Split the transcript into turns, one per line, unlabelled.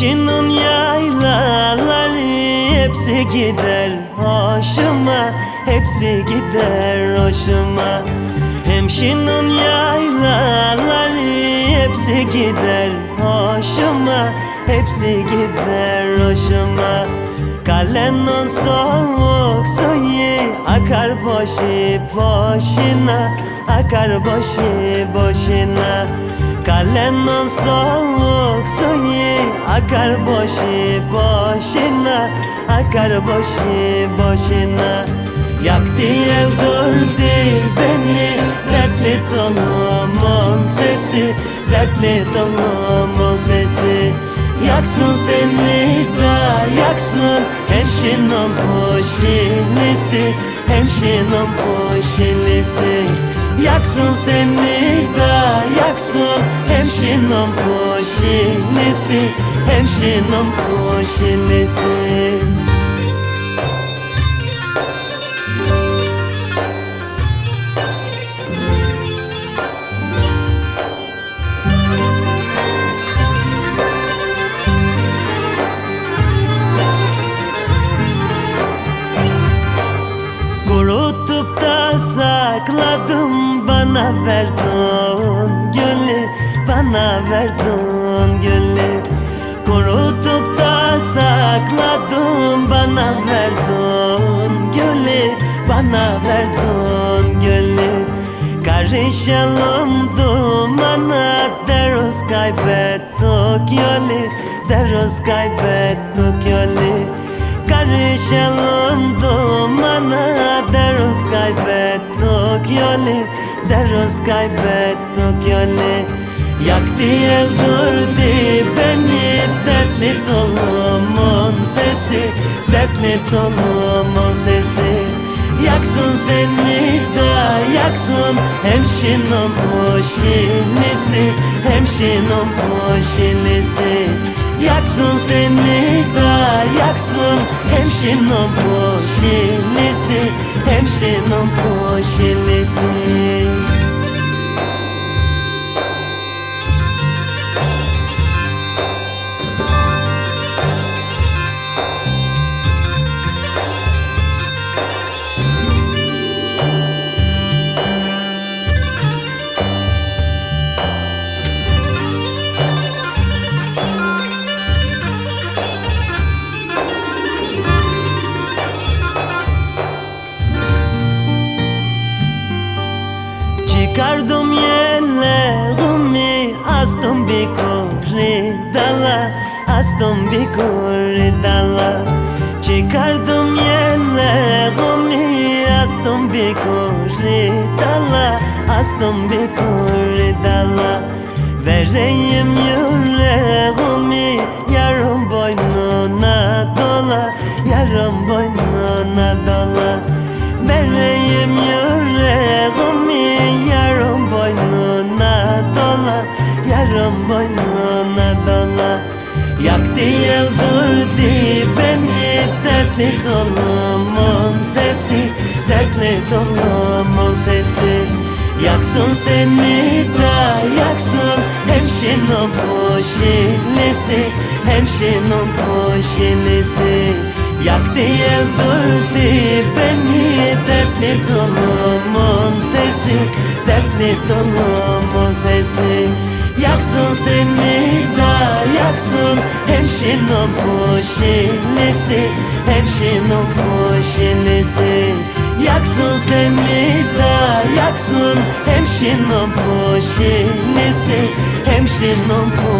Hemşinin yaylaları hepsi gider hoşuma Hepsi gider hoşuma. Hemşinin yaylaları hepsi gider hoşuma Hepsi gider hoşuma. Kalenin soğuk suyu akar boşu boşuna Akar boşu boşuna Kalenin soğuk suyu akar boşu boşuna Akar boşu boşuna. Yaktı öldürdü beni Dertli tonumun sesi Dertli tonumun sesi. Yaksın seni da yaksın Hemşinin poşinisi Hemşinin poşinisi Yaksın seni da yaksın. Hemşinin poşinisi Hemşinin poşinisi Kurutup da sakladım bana verdin gülü Bana verdin gülü Kurutup da sakladım bana verdin gülü Bana verdin gülü Karışalım dumana Derus kaybettik yolu Derus kaybettik yolu Karışalım dumana Derus kaybettik yolu Derus kaybettik yolu Yaktı öldürdü beni Dertli tolumun sesi Dertli tolumun sesi. Yaksın seni da yaksın Hemşinin poşinisi Hemşinin poşinisi Yaksın seni da yaksın. Hemşinin poşinisi Hemşinin poşinisi Çıkardım yellerimi astım bir kuri dala Astım bir kuri dala. Çıkardım yellerimi astım bir kuri dala Astım bir kuri dala. Vereyim yüreğimi yarım boynuna dola Yarım boynuna Yarım boynuna dola Yaktı öldürdü beni dertli dolumun sesi Dertli dolumun sesi. Yaksın seni da yaksın Hemşinin poşinisi Hemşinin Yaktı öldürdü beni Dertli dolumun sesi Dertli dolumun sesi. Yaksın seni da yaksın Hemşinin poşinisi Hemşinin poşinisi Yaksın seni da yaksın Hemşinin poşinisi Hemşinin poşinisi